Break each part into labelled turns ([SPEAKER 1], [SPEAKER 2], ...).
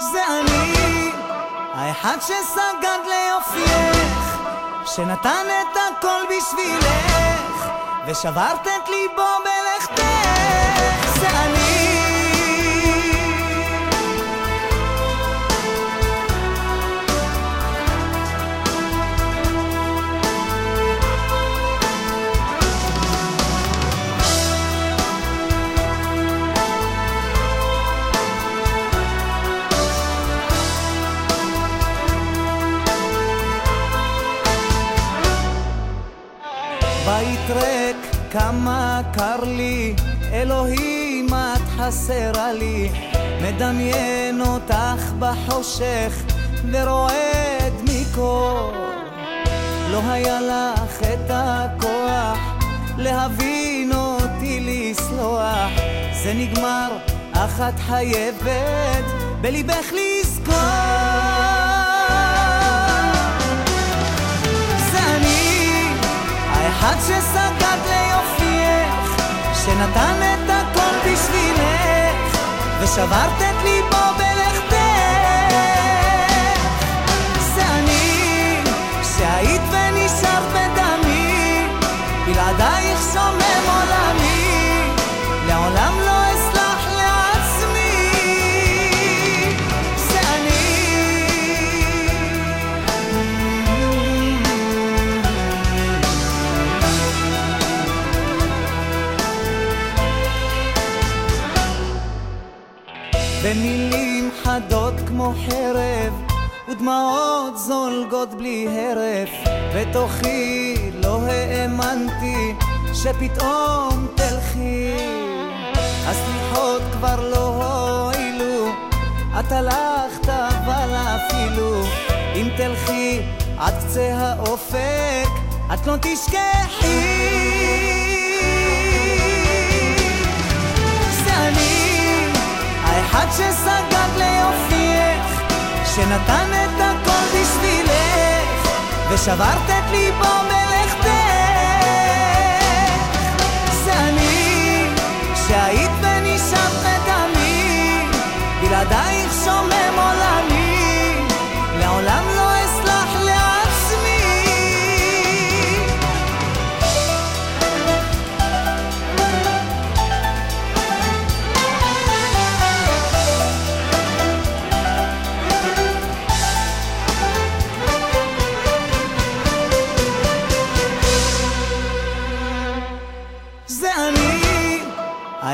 [SPEAKER 1] זה אני, האחד שסגד ליופייך, שנתן את הכל בשבילך, ושברת את ליבו בלכתך, בית ריק, כמה קר לי, אלוהים את חסרה לי, מדמיין אותך בחושך ורועד מקור. לא היה לך את הכוח להבין אותי לסלוח, זה נגמר, אך את חייבת בליבך לזכור. האחד שסגד ליופייך, שנתן את הכל בשבילך, ושברת את ליבו במילים חדות כמו חרב ודמעות זולגות בלי הרף. בתוכי לא האמנתי שפתאום תלכי. הסליחות כבר לא הועילו את הלכת אבל אפילו. אם תלכי עד קצה האופק את לא תשכחי שנתן את הכל בשבילך, ושברת את ליבו בלכתך. זה אני, שהיית ונשארת בדמי, בלעדייך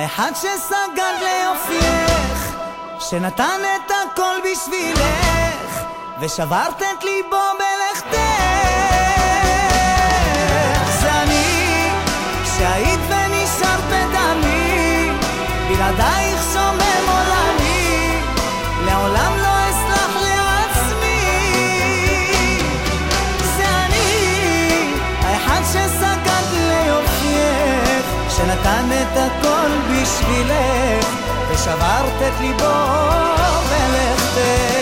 [SPEAKER 1] האחד שסגד ליופייך, שנתן את הכל בשבילך, ושברת את ליבו בלכתך. זה אני, שהיית ונשארת בדמי, בלעדייך נתן את הכל בשבילך, ושברת את ליבו בלכתך.